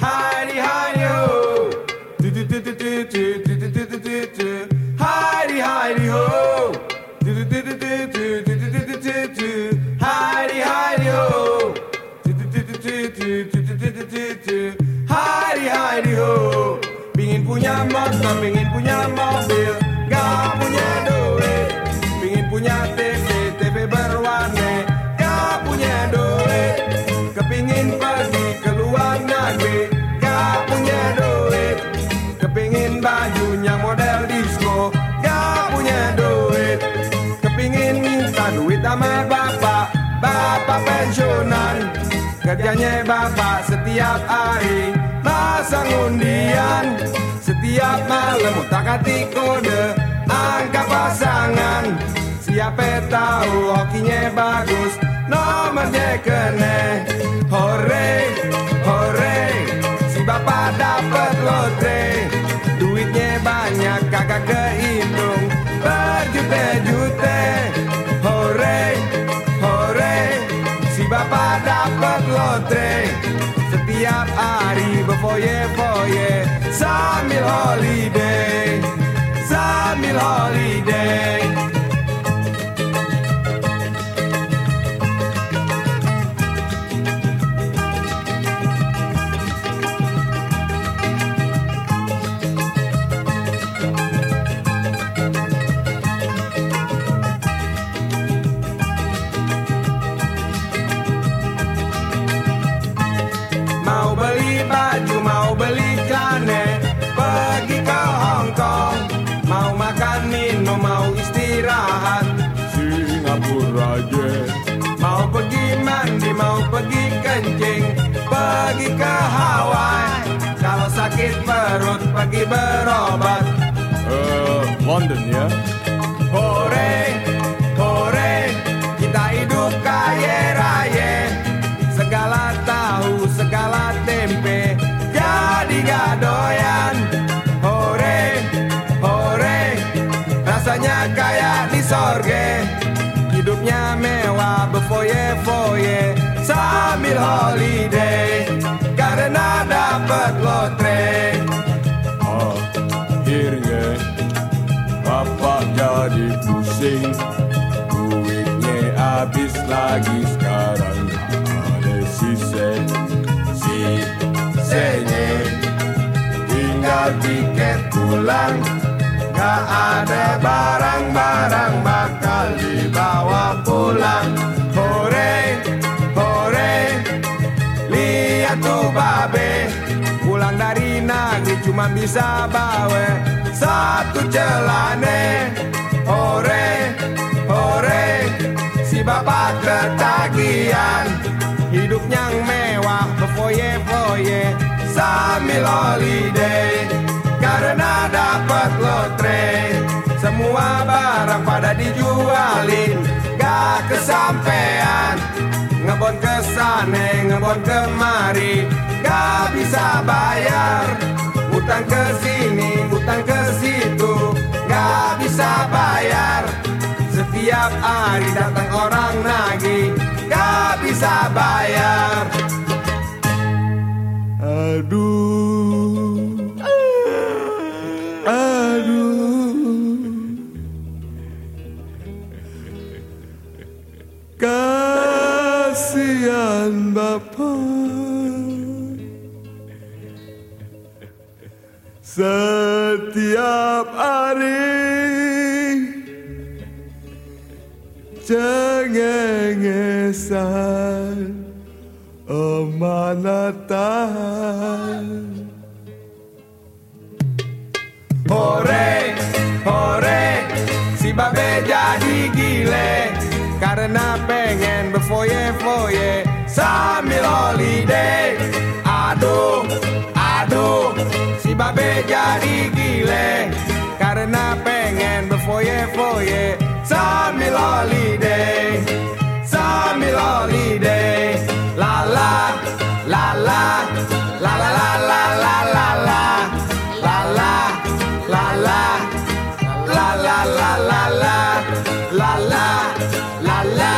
Haydi haydi ho. Haydi haydi ho. Haydi haydi ho. Haydi haydi ho. Pingin punya mama, pingin punya mama. Kerjanya bapak setiap hari. Masang undian Setiap malam. Utak atik kode Angka pasangan. Siapa tahu hokinya bagus Nomornya kene Hore, hore Si bapak dapat lotre dapat lotre Setiap hari berfoye-foye Sambil holiday. Sambil holiday Mau pergi mandi, mau pergi kencing Pergi ke Hawaii. Kalau sakit perut, pergi berobat. Eh, London ya? Hore, hore, kita hidup kaya raya. Segala tahu, segala tempe, jadi gak doyan. Hore, hore, rasanya kayak di sorge Hidupnya mewah, berfoye-foye, sambil holiday Karena dapat lotre. Akhirnya Bapak jadi pusing? Duitnya habis lagi sekarang. Ada sisa Sisanya tinggal tiket pulang. Gak ada barang-barang bakal dibawa pulang. Hore, hore, lihat tuh babe. Pulang dari negeri cuma bisa bawa satu celane. Hore, hore, si bapak ketagihan. Hidup yang mewah berfoye-foye Sambil holiday. Karena dapat lotre Semua barang pada dijualin Gak kesampean. Ngebon ke sana, ngebon kemari Gak bisa bayar. Utang ke Kasihan Bapak. Setiap hari Cengengesan Amanatan Hore, hore Si babe jadi gile Karena pengen berfoye-foye Sambil holiday. Aduh, aduh Si babe jadi gile. Karena pengen berfoye-foye la la